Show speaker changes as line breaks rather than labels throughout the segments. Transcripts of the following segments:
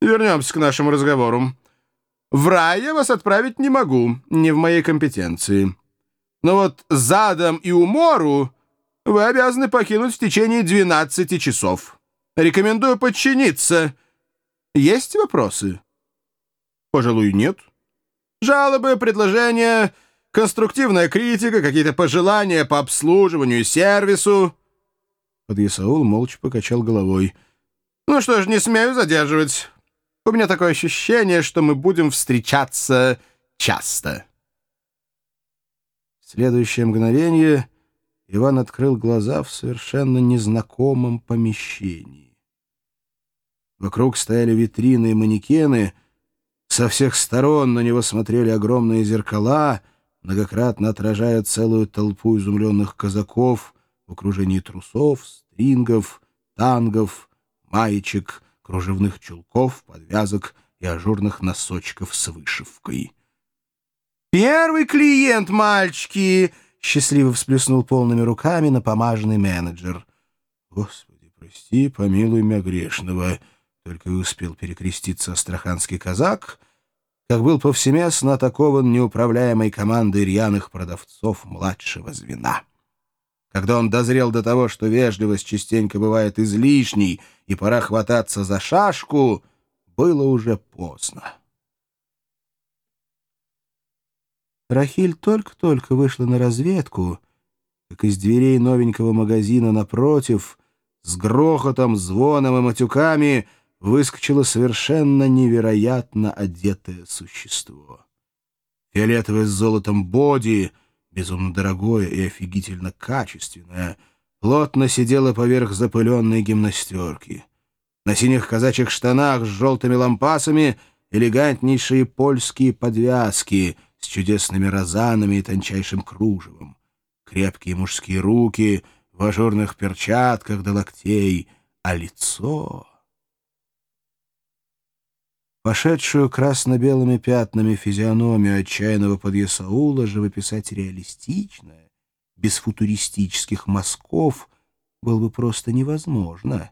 Вернемся к нашему разговору. В рай я вас отправить не могу, не в моей компетенции. Но вот задом и умору вы обязаны покинуть в течение 12 часов. Рекомендую подчиниться. Есть вопросы? Пожалуй, нет. Жалобы, предложения, конструктивная критика, какие-то пожелания по обслуживанию и сервису. Подъясаул молча покачал головой. «Ну что ж, не смею задерживать. У меня такое ощущение, что мы будем встречаться часто».
В следующее мгновение Иван открыл глаза в совершенно незнакомом помещении. Вокруг стояли витрины и манекены, со всех сторон на него смотрели огромные зеркала, многократно отражая целую толпу изумленных казаков в окружении трусов, стрингов, тангов, маечек, кружевных чулков, подвязок и ажурных носочков с вышивкой.
«Первый клиент, мальчики!» — счастливо всплеснул полными руками напомаженный менеджер.
«Господи, прости, помилуй меня грешного!» — только и успел перекреститься астраханский казак, как был повсеместно атакован неуправляемой командой рьяных продавцов младшего звена. Когда он дозрел до того, что вежливость частенько бывает излишней, и пора хвататься за шашку, было уже поздно.
Рахиль только-только вышла на разведку, как из дверей новенького магазина напротив, с грохотом, звоном и матюками выскочило совершенно невероятно одетое существо. Фиолетовое с золотом боди — безумно дорогое и офигительно качественное, плотно сидела поверх запыленной гимнастерки. На синих казачьих штанах с желтыми лампасами элегантнейшие польские подвязки с чудесными розанами и тончайшим кружевом. Крепкие мужские руки в ажурных перчатках до локтей, а лицо... Пошедшую красно-белыми пятнами физиономию отчаянного подъясаула живописать реалистично, без футуристических мазков, было бы просто невозможно.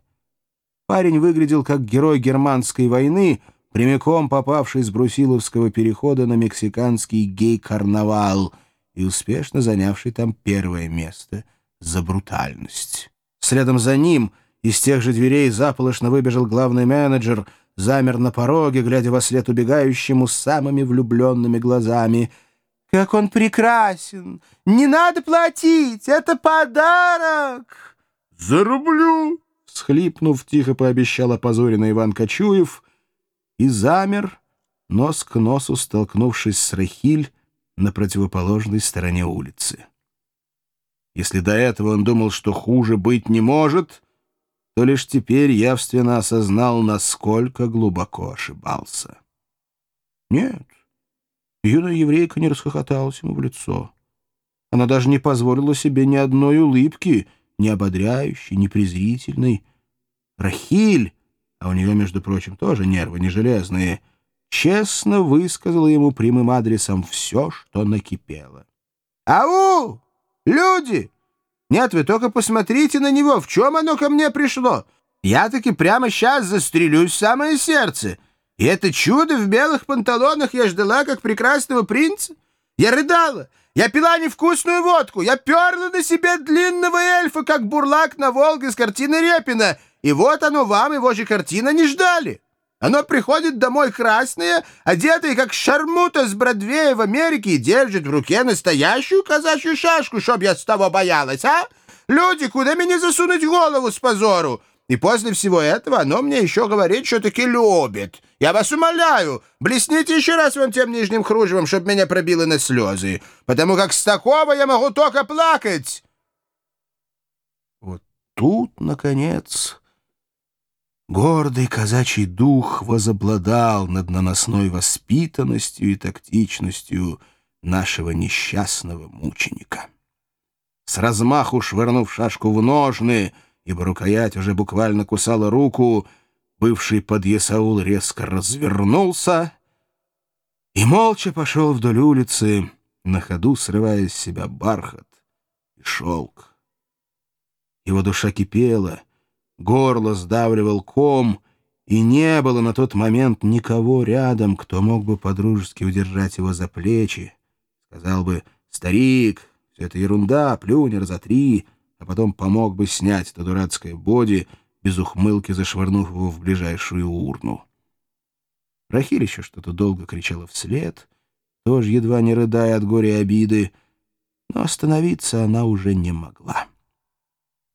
Парень выглядел как герой германской войны, прямиком попавший с Брусиловского перехода на мексиканский гей-карнавал и успешно занявший там первое место за брутальность. Следом за ним из тех же дверей заполошно выбежал главный менеджер — замер на пороге, глядя во след убегающему с самыми влюбленными глазами. «Как он прекрасен! Не надо платить! Это подарок!»
«Зарублю!» — схлипнув, тихо пообещал опозоренный Иван Кочуев и замер, нос к носу столкнувшись с Рахиль на противоположной стороне улицы. Если до этого он думал, что хуже быть не может, то лишь теперь явственно осознал, насколько глубоко ошибался. Нет, юная еврейка не расхохоталась ему в лицо. Она даже не позволила себе ни одной улыбки, ни ободряющей, ни презрительной. Рахиль, а у нее, между прочим, тоже нервы не железные, честно высказала ему прямым адресом все, что накипело.
«Ау! Люди! Нет, вы только посмотрите на него, в чем оно ко мне пришло. Я таки прямо сейчас застрелюсь в самое сердце. И это чудо в белых панталонах я ждала, как прекрасного принца. Я рыдала, я пила невкусную водку, я перла на себе длинного эльфа, как бурлак на Волге с картины Репина. И вот оно вам, его же картина не ждали. Оно приходит домой красное, одетое, как шармута с Бродвея в Америке, и держит в руке настоящую казачью шашку, чтоб я с того боялась, а? Люди, куда мне засунуть голову с позору? И после всего этого оно мне еще говорит, что таки любит. Я вас умоляю, блесните еще раз вон тем нижним кружевом, чтоб меня пробило на слезы, потому как с такого я могу только плакать.
Вот тут, наконец... Гордый казачий дух возобладал над наносной воспитанностью и тактичностью нашего несчастного мученика. С размаху швырнув шашку в ножны, ибо рукоять уже буквально кусала руку, бывший подъясаул резко развернулся и молча пошел вдоль улицы, на ходу срывая с себя бархат и шелк. Его душа кипела — горло сдавливал ком,
и не было на тот момент никого рядом, кто мог бы подружески удержать его за плечи. Сказал бы «Старик, все это ерунда, плюнь, разотри», а потом помог бы снять это дурацкое боди, без ухмылки зашвырнув его в ближайшую урну. Рахиль еще что-то долго кричала вслед, тоже едва не рыдая от горя и обиды, но остановиться она уже не могла.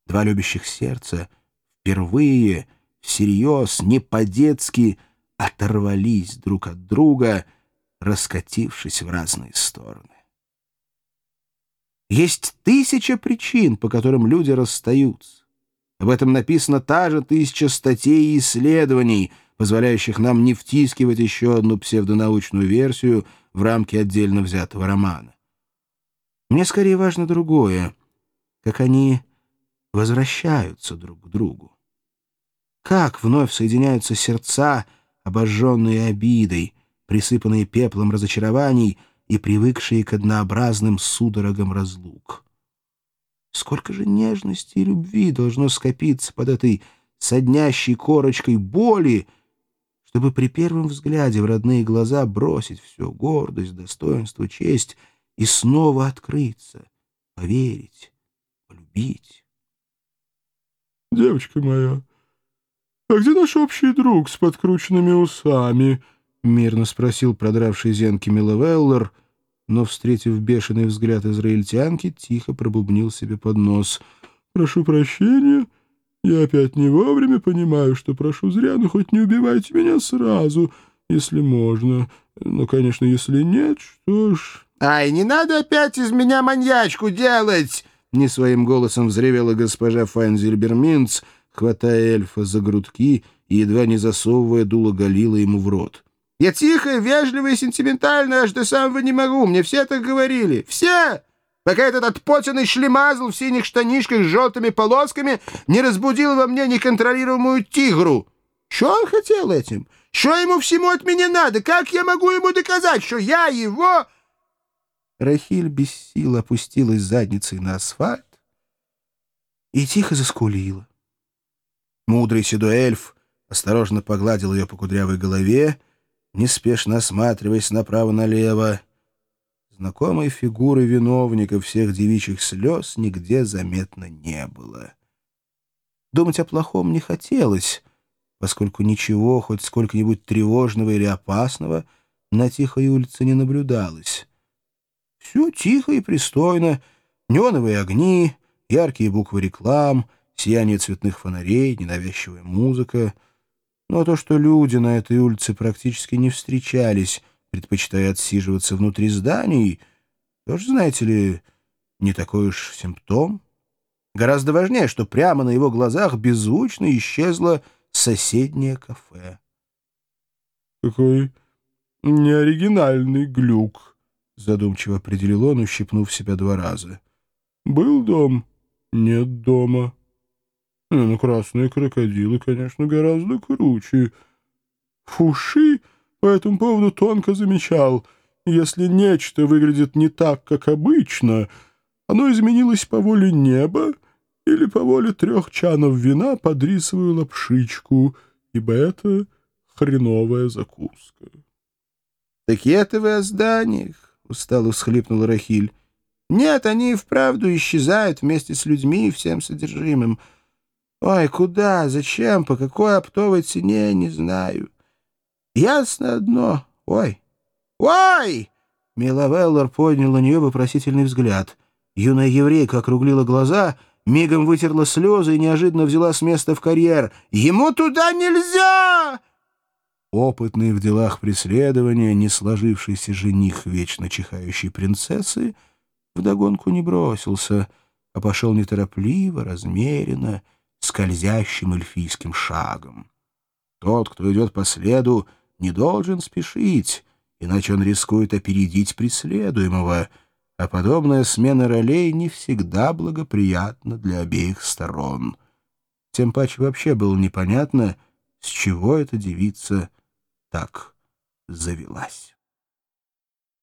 Два любящих сердца впервые, всерьез, не по-детски оторвались друг от друга, раскатившись в разные стороны. Есть тысяча причин, по которым люди расстаются. Об этом написано та же тысяча статей и исследований, позволяющих нам не втискивать еще одну псевдонаучную версию в рамки отдельно взятого романа. Мне скорее важно другое, как они возвращаются друг к другу. Как вновь соединяются сердца, обожженные обидой, присыпанные пеплом разочарований и привыкшие к однообразным судорогам разлук. Сколько же нежности и любви должно скопиться под этой соднящей корочкой боли, чтобы при первом взгляде в родные глаза бросить все — гордость, достоинство, честь — и снова открыться, поверить, полюбить.
«Девочка моя, а где наш общий друг с подкрученными усами?» — мирно спросил продравший зенки Миловеллер, но, встретив бешеный взгляд израильтянки, тихо пробубнил себе под нос. «Прошу прощения, я опять не вовремя понимаю, что прошу зря, но хоть не убивайте меня сразу, если можно. Но, конечно, если нет, что ж...»
«Ай, не надо опять из меня маньячку делать!» Не своим голосом взревела госпожа Файнзельберминц, хватая эльфа за грудки и едва не засовывая дуло Галила ему в рот. «Я тихая, вежливая и сентиментальная аж до самого не могу. Мне все так говорили. Все! Пока этот отпотенный шлемазл в синих штанишках с желтыми полосками не разбудил во мне неконтролируемую тигру. Что он хотел этим? Что ему всему от меня надо? Как я могу ему доказать, что я его...»
Рахиль без сил опустилась задницей на асфальт и тихо заскулила. Мудрый седой эльф осторожно погладил ее по кудрявой голове, неспешно осматриваясь направо-налево. Знакомой фигуры виновника всех девичьих слез нигде заметно не было. Думать о плохом не хотелось, поскольку ничего, хоть сколько-нибудь тревожного или опасного, на тихой улице не наблюдалось. Все тихо и пристойно. Неоновые огни, яркие буквы реклам, сияние цветных фонарей, ненавязчивая музыка. Но то, что люди на этой улице практически не встречались, предпочитая отсиживаться внутри зданий, тоже, знаете ли, не такой уж симптом. Гораздо важнее, что прямо на его глазах беззвучно исчезло соседнее кафе.
«Какой неоригинальный глюк», — задумчиво определил он, ущипнув себя два раза. «Был дом? Нет дома. Не, ну, красные крокодилы, конечно, гораздо круче. Фуши по этому поводу тонко замечал. Если нечто выглядит не так, как обычно, оно изменилось по воле неба или по воле трех чанов вина под рисовую лапшичку, ибо это хреновая закуска».
«Так это вы о зданиях?» — устало всхлипнул Рахиль. «Нет, они и вправду исчезают вместе с людьми и всем содержимым. Ой, куда, зачем, по какой оптовой цене, не знаю. Ясно одно. Ой! Ой!» Миловеллар поднял на нее вопросительный взгляд. Юная еврейка округлила глаза, мигом вытерла слезы и неожиданно взяла с места в карьер. «Ему туда нельзя!»
Опытный в делах преследования, не сложившийся жених вечно чихающей принцессы, вдогонку не бросился, а пошел неторопливо, размеренно, скользящим эльфийским шагом. Тот, кто идет по следу, не должен спешить, иначе он рискует опередить преследуемого, а подобная смена ролей не всегда благоприятна для обеих сторон. Тем паче вообще было непонятно, с чего эта девица так завелась.